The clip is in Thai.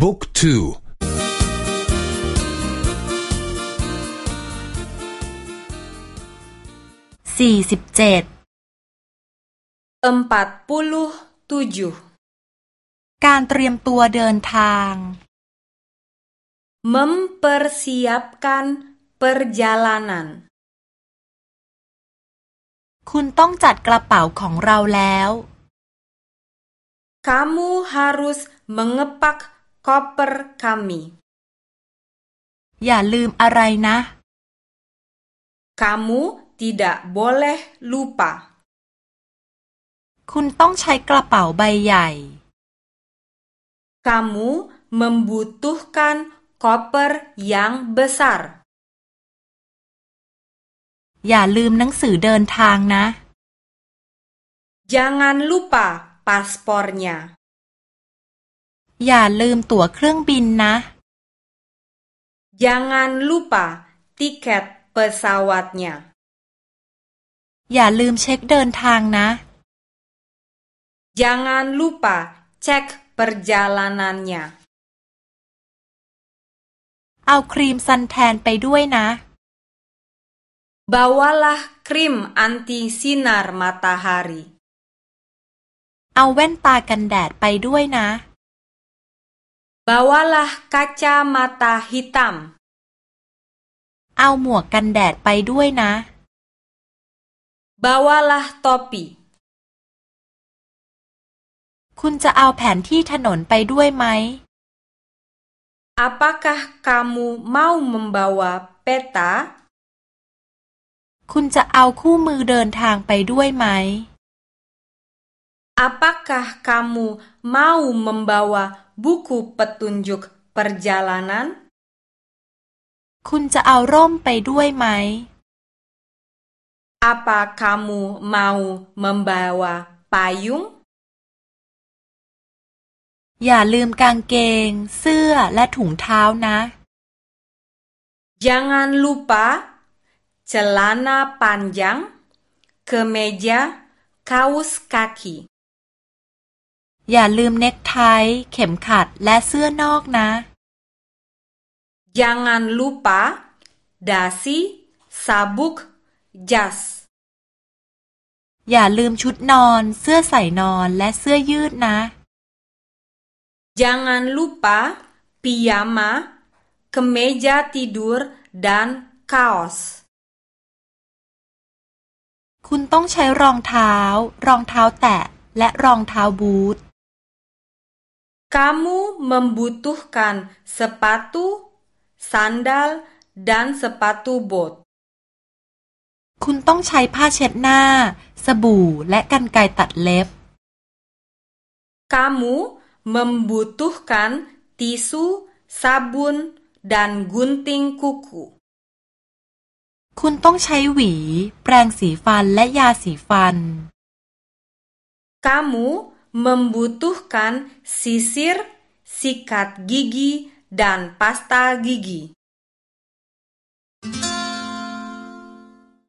บุ๊กทูสี่สิบเจ็ดเอ็มปัตปุลุตูยูการเตรียมตัวเดินทาง mempersiapkan perjalanan คุณต้องจัดกระเป๋าของเราแล้ว kamu harus mengepak koper kami อย่าลืมอะไรนะ kamu tidak boleh lupa คุณต้องใช้กระเป๋าใบใหญ่ kamu membutuhkan koper yang besar อย่าลืมหนังสือเดินทางนะ jangan lupa paspornya อย่าลืมตั๋วเครื่องบินนะ Jangan lupa tiket pesawatnya อย่าลืมเช็คเดินทางนะ Jangan lupa cek perjalanannya เอาครีมซันแทนไปด้วยนะ Bawalah krim anti sinar matahari เอาแว่นตากันแดดไปด้วยนะ Bawalah kacamata hitam. เอาหมวก กัน แดด ไปด้วยนะ Bawalah topi. คุณจะเอา แผนที่ ถนน ไปด้วยไหม Apakah kamu mau membawa peta? คุณจะเอา คู่ มือ เดิน ทาง ไปด้วยไหม Apakah kamu mau membawa buku petunjuk perjalanan? คุณจะเอาร่มไปด้วยไหม Apa kamu mau membawa payung? อย่าลืมกางเกง เสื้อและถุงเท้านะ Jangan lupa celana panjang, kemeja, kaos kaki. อย่าลืมเน็กไทเข็มขัดและเสื้อนอกนะ Jangan lupa dasi, sabuk, jas อย่าลืมชุดนอนเสื้อใส่นอนและเสื้อยืดนะ Jangan lupa piyama, kemeja tidur dan kaos คุณต้องใช้รองเท้า รองเท้าแตะและรองเท้าบูท Kamu membutuhkan sepatu, sandal, dan sepatu bot. คุณต้องใช้ผ้าเช็ดหน้า สบู่และกรรไกรตัดเล็บ Kamu membutuhkan tisu, sabun, dan gunting kuku. คุณต้องใช้หวี แปรงสีฟันและยาสีฟัน Kamu membutuhkan sisir, sikat gigi, dan pasta gigi.